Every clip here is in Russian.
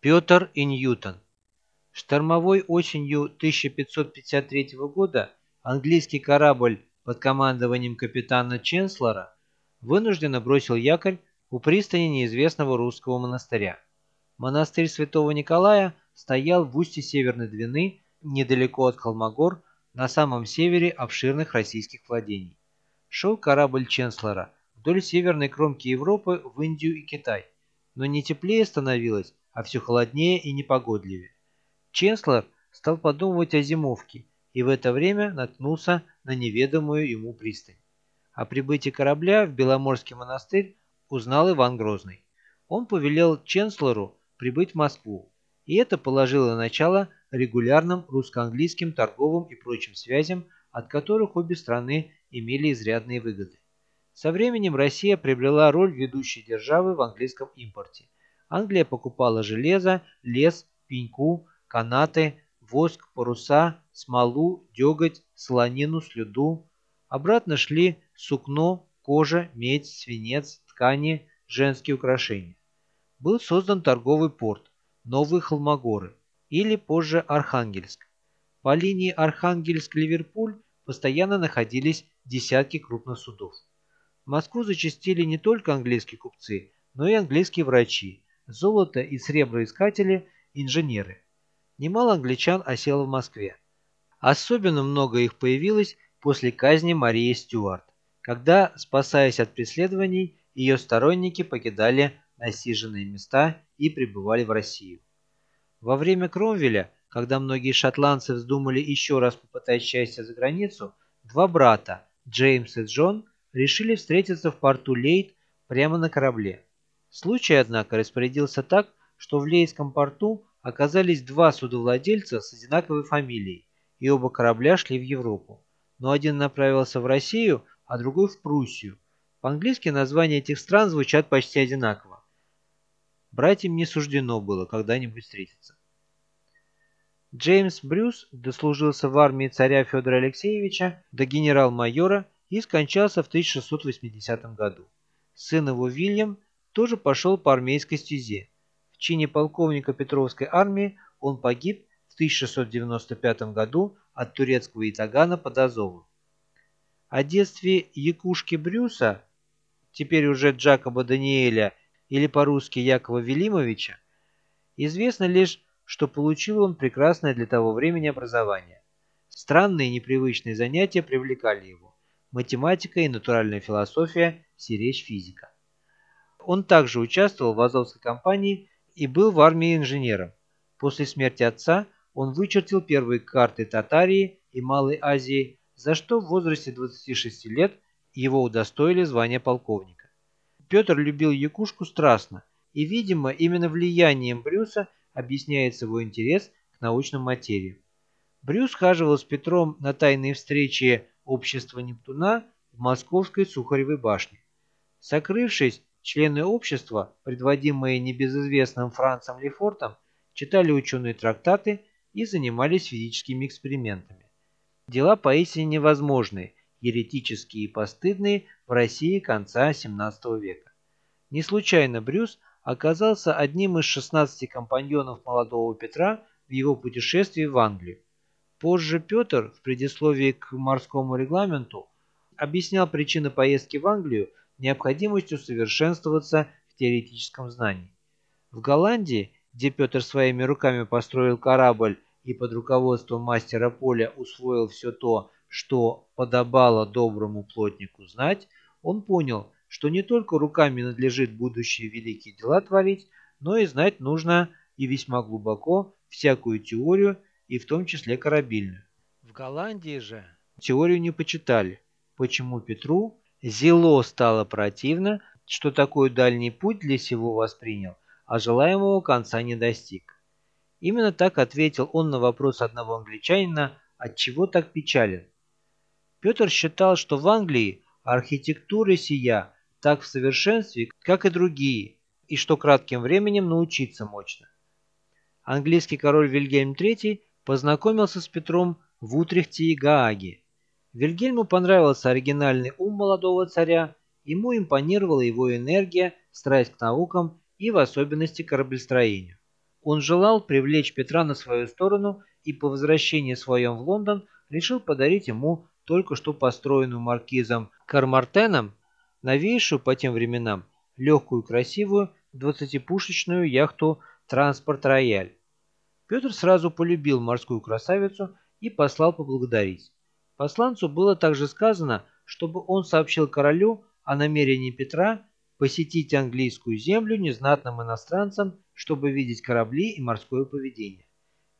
Петр и Ньютон. Штормовой осенью 1553 года английский корабль под командованием капитана Ченслора вынужденно бросил якорь у пристани неизвестного русского монастыря. Монастырь святого Николая стоял в устье Северной Двины, недалеко от Холмогор, на самом севере обширных российских владений. Шел корабль Ченслора вдоль северной кромки Европы в Индию и Китай, но не теплее становилось, а все холоднее и непогодливее. Ченслер стал подумывать о зимовке и в это время наткнулся на неведомую ему пристань. О прибытии корабля в Беломорский монастырь узнал Иван Грозный. Он повелел Ченслеру прибыть в Москву, и это положило начало регулярным русско-английским торговым и прочим связям, от которых обе страны имели изрядные выгоды. Со временем Россия приобрела роль ведущей державы в английском импорте. Англия покупала железо, лес, пеньку, канаты, воск, паруса, смолу, деготь, солонину, слюду. Обратно шли сукно, кожа, медь, свинец, ткани, женские украшения. Был создан торговый порт, Новые Холмогоры, или позже Архангельск. По линии Архангельск-Ливерпуль постоянно находились десятки крупных судов. В Москву зачастили не только английские купцы, но и английские врачи, золото и среброискатели, инженеры. Немало англичан осело в Москве. Особенно много их появилось после казни Марии Стюарт, когда, спасаясь от преследований, ее сторонники покидали насиженные места и прибывали в Россию. Во время Кромвеля, когда многие шотландцы вздумали еще раз попытать счастье за границу, два брата, Джеймс и Джон, решили встретиться в порту Лейт прямо на корабле. Случай, однако, распорядился так, что в Лейском порту оказались два судовладельца с одинаковой фамилией, и оба корабля шли в Европу. Но один направился в Россию, а другой в Пруссию. По-английски названия этих стран звучат почти одинаково. Братьям не суждено было когда-нибудь встретиться. Джеймс Брюс дослужился в армии царя Федора Алексеевича до генерал-майора и скончался в 1680 году. Сын его Вильям тоже пошел по армейской стезе. В чине полковника Петровской армии он погиб в 1695 году от турецкого итагана под Азовом. О детстве Якушки Брюса, теперь уже Джакоба Даниэля или по-русски Якова Велимовича, известно лишь, что получил он прекрасное для того времени образование. Странные непривычные занятия привлекали его. Математика и натуральная философия, сиречь физика. Он также участвовал в Азовской компании и был в армии инженером. После смерти отца он вычертил первые карты Татарии и Малой Азии, за что в возрасте 26 лет его удостоили звания полковника. Петр любил Якушку страстно, и, видимо, именно влиянием Брюса объясняется его интерес к научным материям. Брюс хаживал с Петром на тайные встречи общества Нептуна в московской Сухаревой башне. Сокрывшись, члены общества, предводимые небезызвестным Францем Лефортом, читали ученые трактаты и занимались физическими экспериментами. Дела поистине невозможные, еретические и постыдные в России конца XVII века. Не случайно Брюс оказался одним из 16 компаньонов молодого Петра в его путешествии в Англию. Позже Петр в предисловии к морскому регламенту объяснял причины поездки в Англию необходимостью совершенствоваться в теоретическом знании. В Голландии, где Петр своими руками построил корабль и под руководством мастера поля усвоил все то, что подобало доброму плотнику знать, он понял, что не только руками надлежит будущие великие дела творить, но и знать нужно и весьма глубоко всякую теорию, и в том числе корабельную. В Голландии же теорию не почитали, почему Петру зело стало противно, что такой дальний путь для сего воспринял, а желаемого конца не достиг. Именно так ответил он на вопрос одного англичанина, от чего так печален. Петр считал, что в Англии архитектура сия так в совершенстве, как и другие, и что кратким временем научиться мощно. Английский король Вильгельм III познакомился с Петром в Утрехте и Гааге. Вильгельму понравился оригинальный ум молодого царя, ему импонировала его энергия, страсть к наукам и в особенности кораблестроению. Он желал привлечь Петра на свою сторону и по возвращении своем в Лондон решил подарить ему только что построенную маркизом Кармартеном новейшую по тем временам легкую красивую двадцатипушечную яхту «Транспорт Рояль». Петр сразу полюбил морскую красавицу и послал поблагодарить. Посланцу было также сказано, чтобы он сообщил королю о намерении Петра посетить английскую землю незнатным иностранцам, чтобы видеть корабли и морское поведение.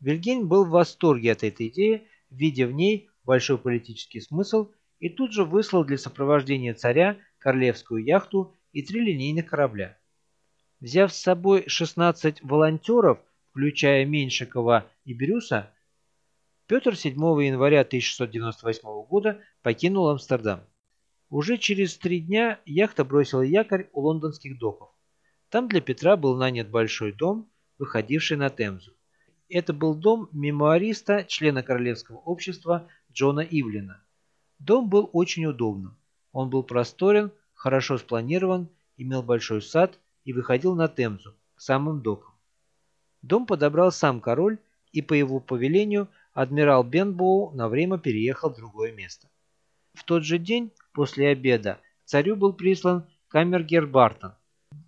Вильгельм был в восторге от этой идеи, видя в ней большой политический смысл, и тут же выслал для сопровождения царя королевскую яхту и три линейных корабля. Взяв с собой 16 волонтеров, включая Меньшикова и Брюса, Петр 7 января 1698 года покинул Амстердам. Уже через три дня яхта бросила якорь у лондонских доков. Там для Петра был нанят большой дом, выходивший на Темзу. Это был дом мемуариста, члена Королевского общества Джона Ивлина. Дом был очень удобным. Он был просторен, хорошо спланирован, имел большой сад и выходил на Темзу, к самым докам. Дом подобрал сам король, и по его повелению адмирал Бенбоу на время переехал в другое место. В тот же день, после обеда, царю был прислан камергер Бартон.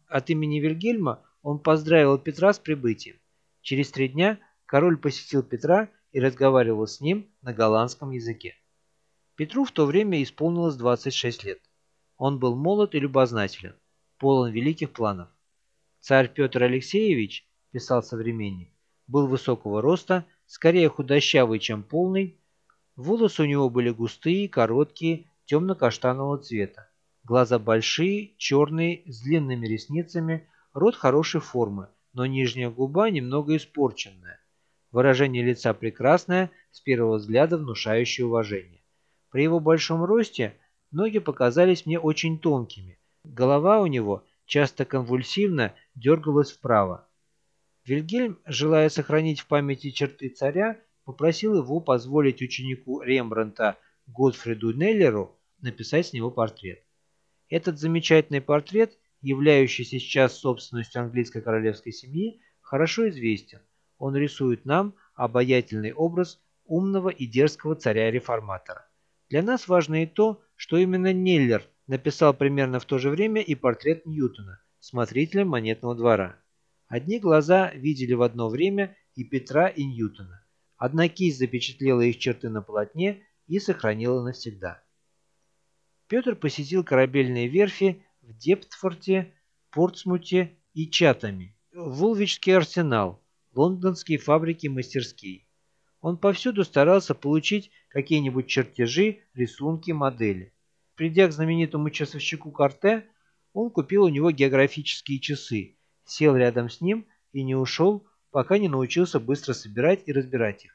От имени Вильгельма он поздравил Петра с прибытием. Через три дня король посетил Петра и разговаривал с ним на голландском языке. Петру в то время исполнилось 26 лет. Он был молод и любознателен, полон великих планов. Царь Петр Алексеевич, писал современник, был высокого роста, скорее худощавый, чем полный. Волосы у него были густые, короткие, темно-каштанового цвета. Глаза большие, черные, с длинными ресницами, рот хорошей формы, но нижняя губа немного испорченная. Выражение лица прекрасное, с первого взгляда внушающее уважение. При его большом росте ноги показались мне очень тонкими. Голова у него часто конвульсивно дергалась вправо. Вильгельм, желая сохранить в памяти черты царя, попросил его позволить ученику Рембранта Готфриду Неллеру написать с него портрет. Этот замечательный портрет, являющийся сейчас собственностью английской королевской семьи, хорошо известен. Он рисует нам обаятельный образ умного и дерзкого царя-реформатора. Для нас важно и то, что именно Неллер написал примерно в то же время и портрет Ньютона, смотрителя монетного двора. Одни глаза видели в одно время и Петра, и Ньютона. Одна кисть запечатлела их черты на полотне и сохранила навсегда. Петр посетил корабельные верфи в Дептфорте, Портсмуте и Чатами, Вулвичский арсенал, лондонские фабрики-мастерские. Он повсюду старался получить какие-нибудь чертежи, рисунки, модели. Придя к знаменитому часовщику Карте, он купил у него географические часы, сел рядом с ним и не ушел, пока не научился быстро собирать и разбирать их.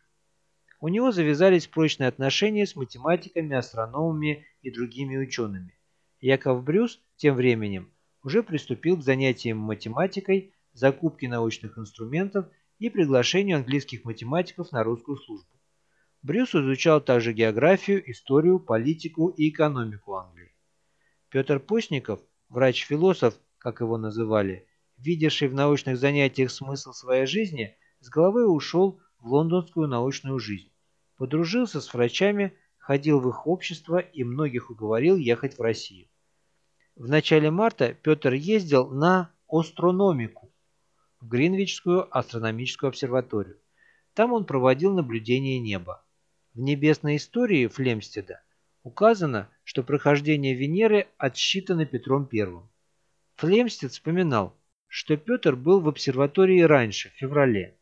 У него завязались прочные отношения с математиками, астрономами и другими учеными. Яков Брюс тем временем уже приступил к занятиям математикой, закупке научных инструментов и приглашению английских математиков на русскую службу. Брюс изучал также географию, историю, политику и экономику Англии. Петр Постников, врач-философ, как его называли, видевший в научных занятиях смысл своей жизни, с головой ушел в лондонскую научную жизнь. Подружился с врачами, ходил в их общество и многих уговорил ехать в Россию. В начале марта Петр ездил на астрономику, в Гринвичскую астрономическую обсерваторию. Там он проводил наблюдение неба. В небесной истории Флемстеда указано, что прохождение Венеры отсчитано Петром I. Флемстед вспоминал, что Петр был в обсерватории раньше, в феврале.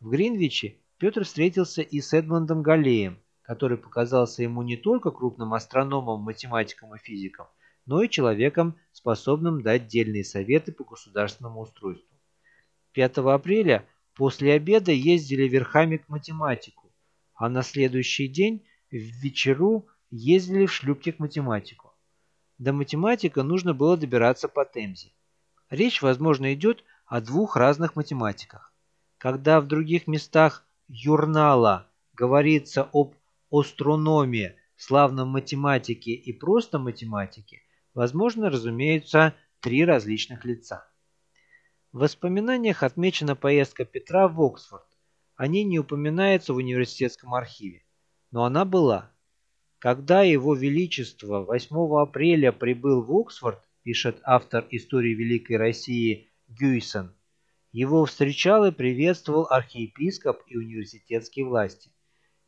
В Гринвиче Петр встретился и с Эдмондом Галлеем, который показался ему не только крупным астрономом, математиком и физиком, но и человеком, способным дать дельные советы по государственному устройству. 5 апреля после обеда ездили верхами к математику, а на следующий день в вечеру ездили в шлюпке к математику. До математика нужно было добираться по Темзе. Речь, возможно, идет о двух разных математиках. Когда в других местах Юрнала говорится об астрономии, славном математике и просто математике, возможно, разумеются три различных лица. В воспоминаниях отмечена поездка Петра в Оксфорд. О ней не упоминается в университетском архиве. Но она была. Когда его величество 8 апреля прибыл в Оксфорд, пишет автор истории Великой России Гюйсон, его встречал и приветствовал архиепископ и университетские власти.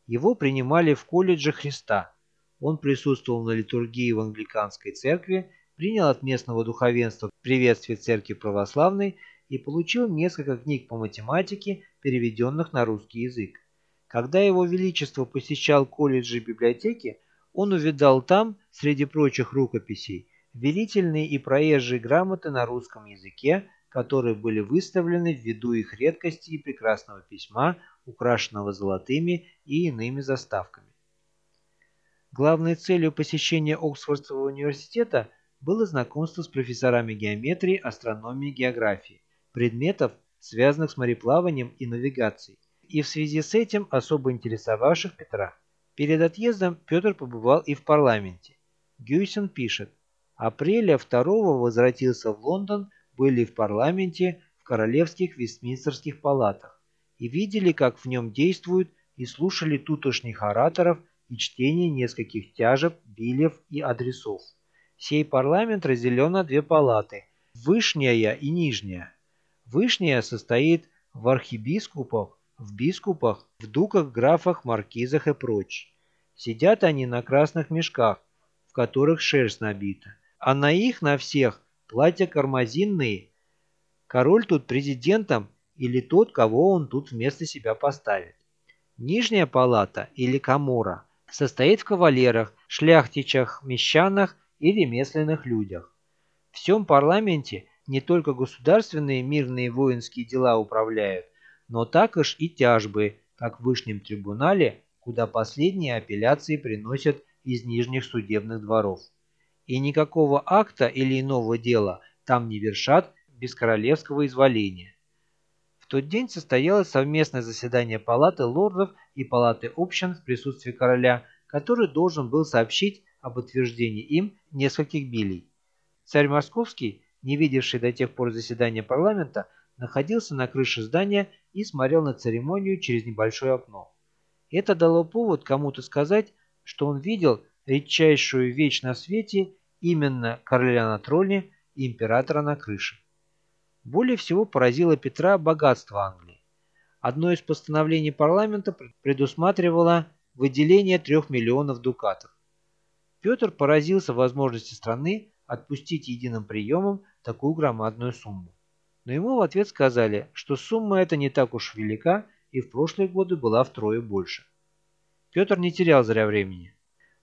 Его принимали в колледже Христа. Он присутствовал на литургии в англиканской церкви, принял от местного духовенства приветствие церкви православной и получил несколько книг по математике, переведенных на русский язык. Когда его величество посещал колледжи и библиотеки, он увидал там, среди прочих рукописей, верительные и проезжие грамоты на русском языке, которые были выставлены ввиду их редкости и прекрасного письма, украшенного золотыми и иными заставками. Главной целью посещения Оксфордского университета было знакомство с профессорами геометрии, астрономии и географии, предметов, связанных с мореплаванием и навигацией, и в связи с этим особо интересовавших Петра. Перед отъездом Петр побывал и в парламенте. Гюйсен пишет, апреля 2 возвратился в Лондон, были в парламенте, в королевских Вестминстерских палатах и видели, как в нем действуют и слушали тутошних ораторов и чтение нескольких тяжеб, билев и адресов. Сей парламент разделен на две палаты – Вышняя и Нижняя. Вышняя состоит в архибискупах, в бискупах, в дуках, графах, маркизах и прочь. Сидят они на красных мешках, в которых шерсть набита, а на их, на всех, платья кармазинные. Король тут президентом или тот, кого он тут вместо себя поставит. Нижняя палата или камора состоит в кавалерах, шляхтичах, мещанах и ремесленных людях. В всем парламенте не только государственные мирные воинские дела управляют, но також и тяжбы, как в Высшем трибунале, куда последние апелляции приносят из нижних судебных дворов. И никакого акта или иного дела там не вершат без королевского изволения. В тот день состоялось совместное заседание Палаты лордов и Палаты общин в присутствии короля, который должен был сообщить об утверждении им нескольких билей. Царь Московский, не видевший до тех пор заседания парламента, находился на крыше здания и смотрел на церемонию через небольшое окно. Это дало повод кому-то сказать, что он видел редчайшую вещь на свете именно короля на троне и императора на крыше. Более всего поразило Петра богатство Англии. Одно из постановлений парламента предусматривало выделение трех миллионов дукатов. Петр поразился возможности страны отпустить единым приемом такую громадную сумму. Но ему в ответ сказали, что сумма эта не так уж велика и в прошлые годы была втрое больше. Петр не терял зря времени.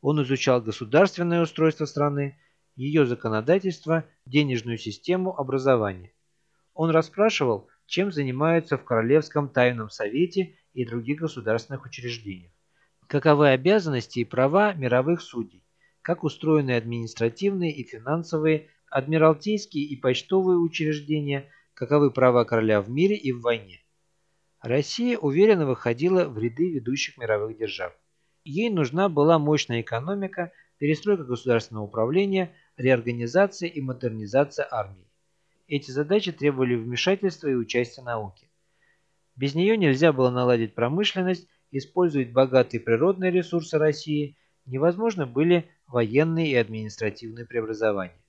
Он изучал государственное устройство страны, ее законодательство, денежную систему, образование. Он расспрашивал, чем занимаются в Королевском тайном совете и других государственных учреждениях. Каковы обязанности и права мировых судей? как устроены административные и финансовые, адмиралтейские и почтовые учреждения, каковы права короля в мире и в войне. Россия уверенно выходила в ряды ведущих мировых держав. Ей нужна была мощная экономика, перестройка государственного управления, реорганизация и модернизация армии. Эти задачи требовали вмешательства и участия науки. Без нее нельзя было наладить промышленность, использовать богатые природные ресурсы России, невозможно были военные и административные преобразования.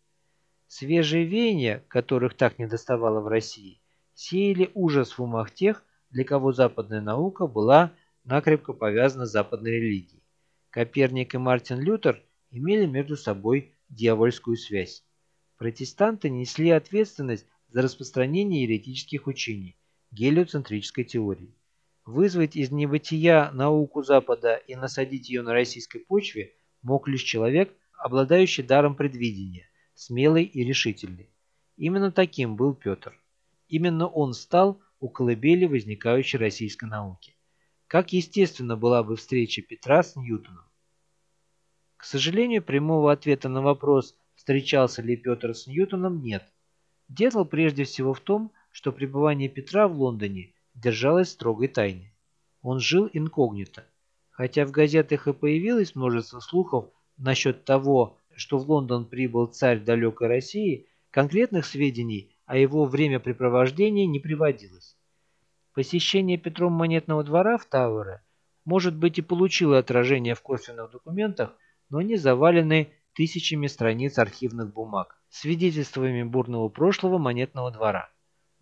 Свежие веяния, которых так недоставало в России, сеяли ужас в умах тех, для кого западная наука была накрепко повязана западной религией. Коперник и Мартин Лютер имели между собой дьявольскую связь. Протестанты несли ответственность за распространение еретических учений, гелиоцентрической теории. Вызвать из небытия науку Запада и насадить ее на российской почве – мог лишь человек, обладающий даром предвидения, смелый и решительный. Именно таким был Петр. Именно он стал у колыбели возникающей российской науки. Как естественно была бы встреча Петра с Ньютоном. К сожалению, прямого ответа на вопрос, встречался ли Петр с Ньютоном, нет. Дело прежде всего в том, что пребывание Петра в Лондоне держалось строгой тайне. Он жил инкогнито. Хотя в газетах и появилось множество слухов насчет того, что в Лондон прибыл царь далекой России, конкретных сведений о его времяпрепровождении не приводилось. Посещение Петром монетного двора в Тауэре, может быть, и получило отражение в косвенных документах, но они завалены тысячами страниц архивных бумаг, свидетельствами бурного прошлого монетного двора,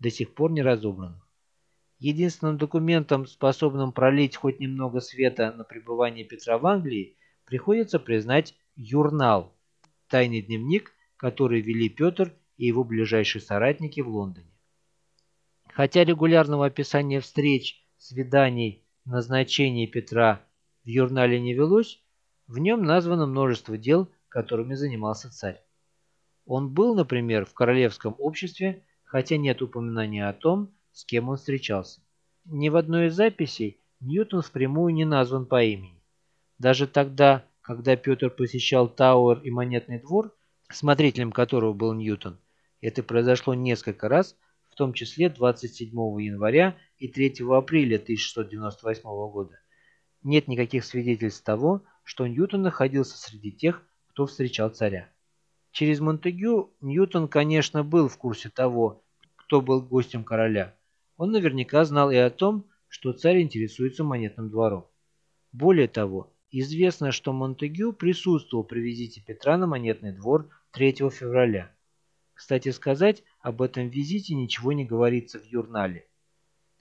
до сих пор не разобранных. Единственным документом, способным пролить хоть немного света на пребывание Петра в Англии, приходится признать «Юрнал» – тайный дневник, который вели Петр и его ближайшие соратники в Лондоне. Хотя регулярного описания встреч, свиданий, назначений Петра в журнале не велось, в нем названо множество дел, которыми занимался царь. Он был, например, в королевском обществе, хотя нет упоминания о том, с кем он встречался. Ни в одной из записей Ньютон впрямую не назван по имени. Даже тогда, когда Петр посещал Тауэр и Монетный двор, смотрителем которого был Ньютон, это произошло несколько раз, в том числе 27 января и 3 апреля 1698 года. Нет никаких свидетельств того, что Ньютон находился среди тех, кто встречал царя. Через Монтегю Ньютон, конечно, был в курсе того, кто был гостем короля. Он наверняка знал и о том, что царь интересуется монетным двором. Более того, известно, что Монтегю присутствовал при визите Петра на монетный двор 3 февраля. Кстати сказать, об этом визите ничего не говорится в журнале.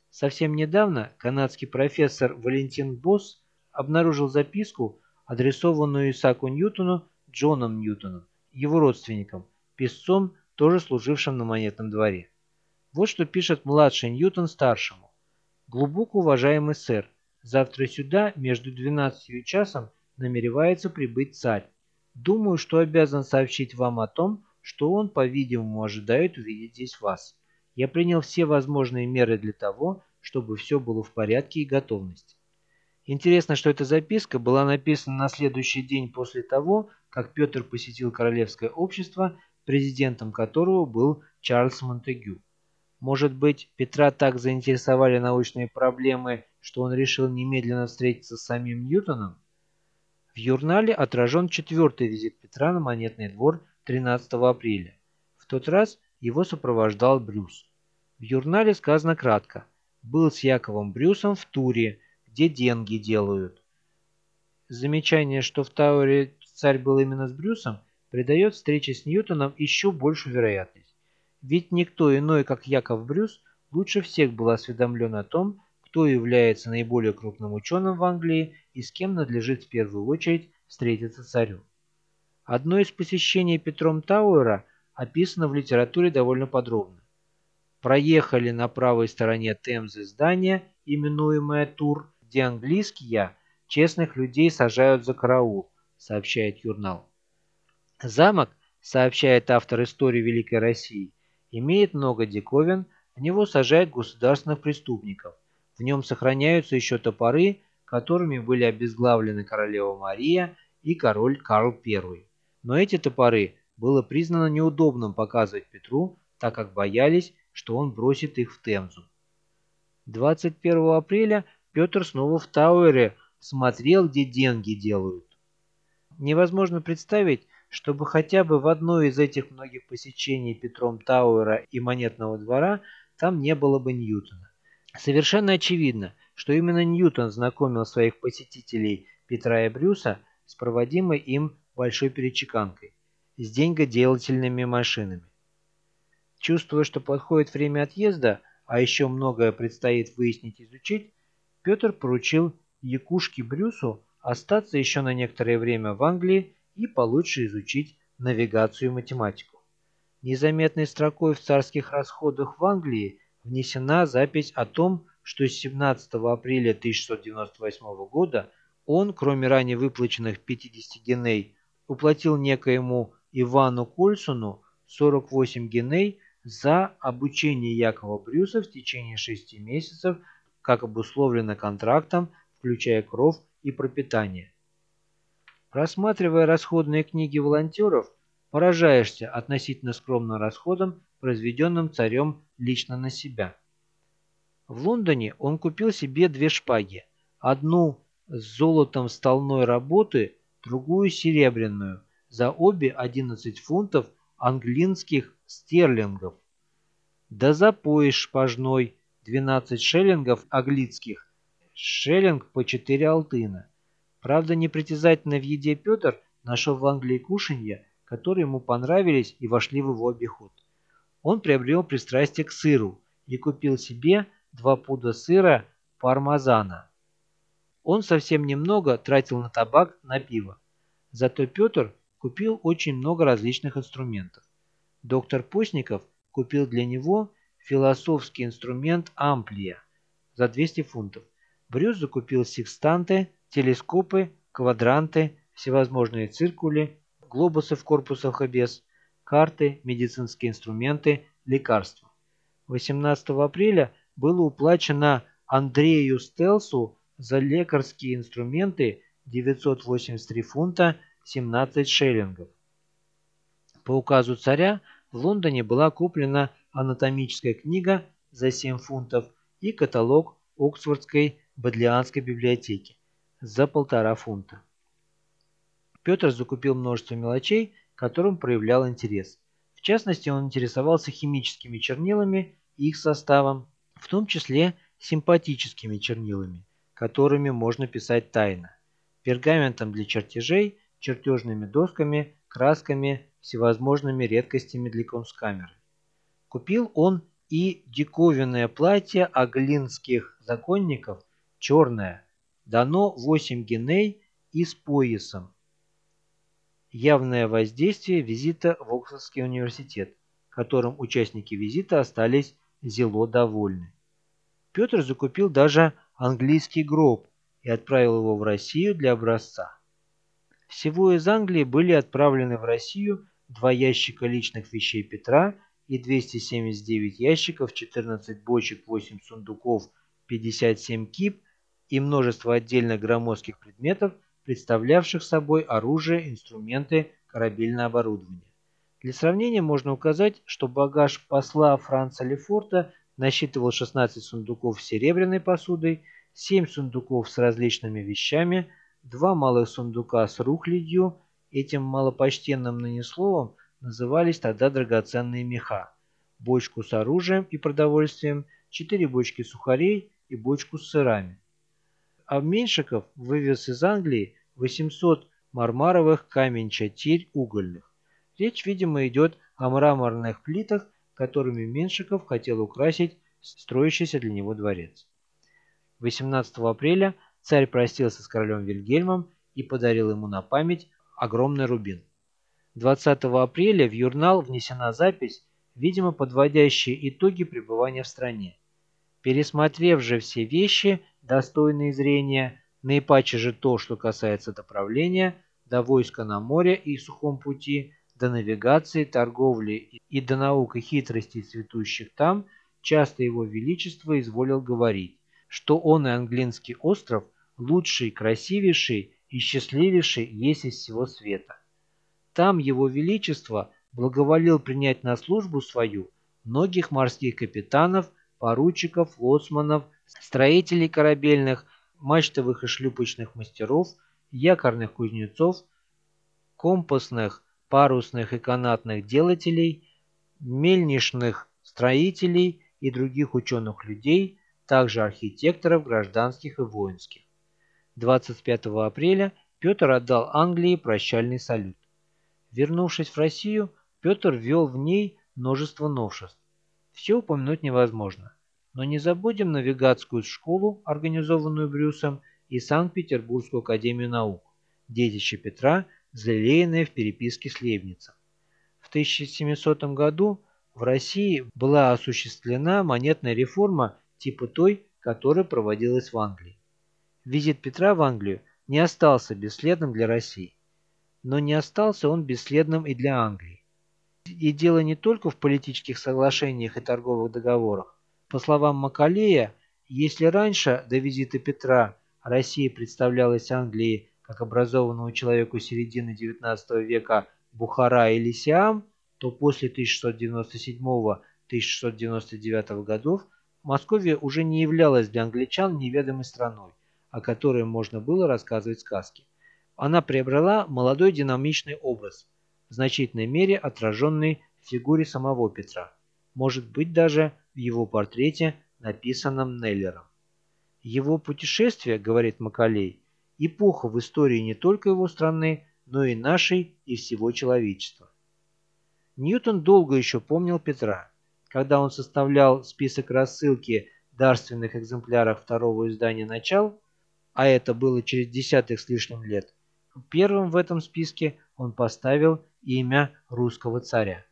Совсем недавно канадский профессор Валентин Босс обнаружил записку, адресованную Исааку Ньютону Джоном Ньютоном, его родственником, писцом, тоже служившим на монетном дворе. Вот что пишет младший Ньютон старшему. «Глубоко уважаемый сэр, завтра сюда между 12 часом намеревается прибыть царь. Думаю, что обязан сообщить вам о том, что он, по-видимому, ожидает увидеть здесь вас. Я принял все возможные меры для того, чтобы все было в порядке и готовности. Интересно, что эта записка была написана на следующий день после того, как Петр посетил Королевское общество, президентом которого был Чарльз Монтегю. Может быть, Петра так заинтересовали научные проблемы, что он решил немедленно встретиться с самим Ньютоном? В журнале отражен четвертый визит Петра на Монетный двор 13 апреля. В тот раз его сопровождал Брюс. В журнале сказано кратко. Был с Яковом Брюсом в туре, где деньги делают. Замечание, что в Тауэре царь был именно с Брюсом, придает встрече с Ньютоном еще большую вероятность. Ведь никто иной, как Яков Брюс, лучше всех был осведомлен о том, кто является наиболее крупным ученым в Англии и с кем надлежит в первую очередь встретиться царю. Одно из посещений Петром Тауэра описано в литературе довольно подробно. Проехали на правой стороне Темзы здание, именуемое Тур, где английские честных людей сажают за караул, сообщает журнал. Замок, сообщает автор истории Великой России, имеет много диковин, в него сажают государственных преступников. В нем сохраняются еще топоры, которыми были обезглавлены королева Мария и король Карл I но эти топоры было признано неудобным показывать Петру, так как боялись, что он бросит их в Темзу. 21 апреля Петр снова в Тауэре смотрел, где деньги делают. Невозможно представить, чтобы хотя бы в одной из этих многих посещений Петром Тауэра и Монетного двора там не было бы Ньютона. Совершенно очевидно, что именно Ньютон знакомил своих посетителей Петра и Брюса с проводимой им большой перечеканкой, с деньгоделательными машинами. Чувствуя, что подходит время отъезда, а еще многое предстоит выяснить и изучить, Петр поручил Якушке Брюсу остаться еще на некоторое время в Англии и получше изучить навигацию и математику. Незаметной строкой в царских расходах в Англии внесена запись о том, что с 17 апреля 1698 года он, кроме ранее выплаченных 50 геней уплатил некоему Ивану Кольсону 48 геней за обучение Якова Брюса в течение шести месяцев, как обусловлено контрактом, включая кров и пропитание. Просматривая расходные книги волонтеров, поражаешься относительно скромным расходам, произведенным царем лично на себя. В Лондоне он купил себе две шпаги, одну с золотом стальной работы – другую серебряную, за обе 11 фунтов английских стерлингов. да за пояс шпажной 12 шеллингов аглицких, шеллинг по 4 алтына. Правда, непритязательно в еде Петр нашел в Англии кушанья, которые ему понравились и вошли в его обиход. Он приобрел пристрастие к сыру и купил себе два пуда сыра пармезана. Он совсем немного тратил на табак, на пиво. Зато Петр купил очень много различных инструментов. Доктор Постников купил для него философский инструмент амплия за 200 фунтов. Брюс закупил секстанты, телескопы, квадранты, всевозможные циркули, глобусы в корпусах и без, карты, медицинские инструменты, лекарства. 18 апреля было уплачено Андрею Стелсу за лекарские инструменты 983 фунта 17 шиллингов. По указу царя в Лондоне была куплена анатомическая книга за 7 фунтов и каталог Оксфордской Бодлианской библиотеки за полтора фунта. Петр закупил множество мелочей, которым проявлял интерес. В частности, он интересовался химическими чернилами и их составом, в том числе симпатическими чернилами, которыми можно писать тайно, пергаментом для чертежей, чертежными досками, красками, всевозможными редкостями для конскамеры. Купил он и диковинное платье аглинских законников, черное, дано 8 геней и с поясом, явное воздействие визита в Оксфордский университет, которым участники визита остались зело довольны. Петр закупил даже английский гроб и отправил его в Россию для образца. Всего из Англии были отправлены в Россию два ящика личных вещей Петра и 279 ящиков, 14 бочек, 8 сундуков, 57 кип и множество отдельных громоздких предметов, представлявших собой оружие, инструменты, корабельное оборудование. Для сравнения можно указать, что багаж посла Франца Лефорта насчитывал 16 сундуков с серебряной посудой, 7 сундуков с различными вещами, два малых сундука с рухлядью, этим малопочтенным нанесловом назывались тогда драгоценные меха, бочку с оружием и продовольствием, 4 бочки сухарей и бочку с сырами. А Меньшиков вывез из Англии 800 мармаровых камень-чатирь угольных. Речь, видимо, идет о мраморных плитах, которыми Меньшиков хотел украсить строящийся для него дворец. 18 апреля царь простился с королем Вильгельмом и подарил ему на память огромный рубин. 20 апреля в журнал внесена запись, видимо, подводящая итоги пребывания в стране. Пересмотрев же все вещи, достойные зрения, наипаче же то, что касается доправления, до войска на море и сухом пути, до навигации, торговли и до наук и хитростей цветущих там, часто его величество изволил говорить, что он и Англинский остров лучший, красивейший и счастливейший есть из всего света. Там его величество благоволил принять на службу свою многих морских капитанов, поручиков, лоцманов, строителей корабельных, мачтовых и шлюпочных мастеров, якорных кузнецов, компасных, парусных и канатных делателей, мельничных строителей и других ученых людей, также архитекторов гражданских и воинских. 25 апреля Петр отдал Англии прощальный салют. Вернувшись в Россию, Петр ввел в ней множество новшеств. Все упомянуть невозможно. Но не забудем навигатскую школу, организованную Брюсом, и Санкт-Петербургскую академию наук, детище Петра, залелеянное в переписке с Лейбницем. В 1700 году в России была осуществлена монетная реформа типа той, которая проводилась в Англии. Визит Петра в Англию не остался бесследным для России. Но не остался он бесследным и для Англии. И дело не только в политических соглашениях и торговых договорах. По словам Макалея, если раньше, до визита Петра, Россия представлялась Англии как образованному человеку середины XIX века Бухара или Сиам, то после 1697-1699 годов Московия уже не являлась для англичан неведомой страной, о которой можно было рассказывать сказки. Она приобрела молодой динамичный образ – в значительной мере отраженный в фигуре самого Петра. может быть даже в его портрете, написанном Неллером. Его путешествие, говорит Макалей, эпоха в истории не только его страны, но и нашей и всего человечества. Ньютон долго еще помнил Петра. Когда он составлял список рассылки дарственных экземпляров второго издания «Начал», а это было через десятых с лишним лет, первым в этом списке он поставил имя русского царя.